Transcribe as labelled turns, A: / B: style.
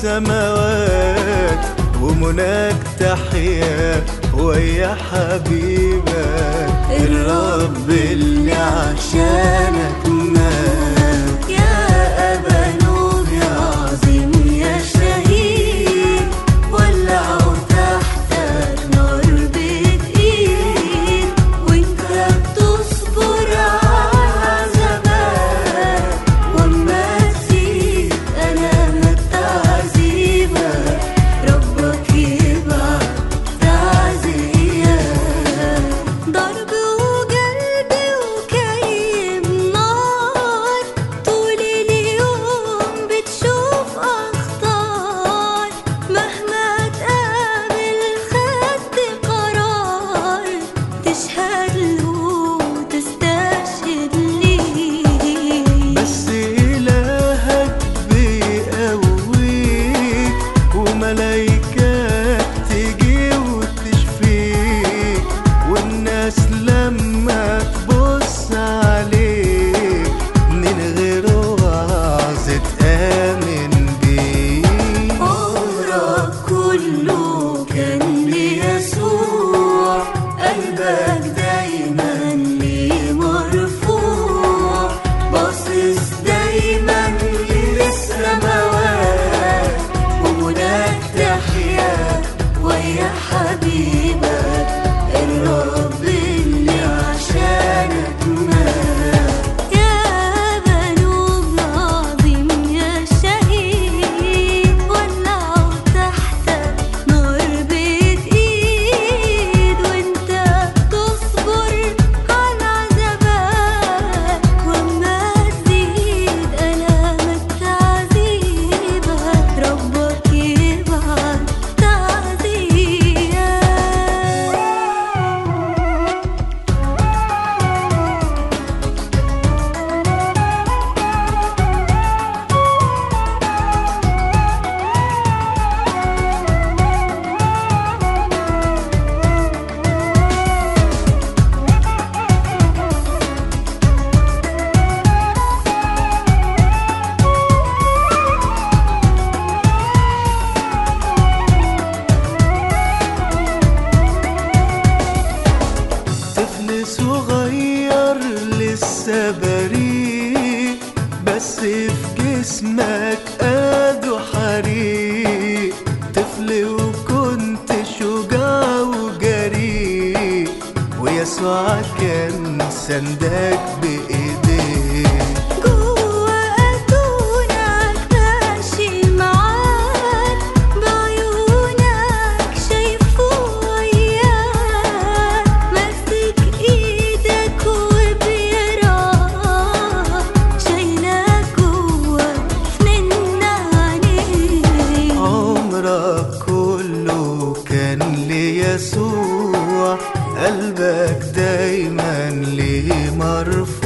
A: السماوات ومناك تحيا ويا حبيبك الرب اللي عشانك ما في جسمك قادو حريق طفل وكنت شجاع وجريء ويسوع كان سندك بإيديه. يسوع قلبك دايما ليه مرفوع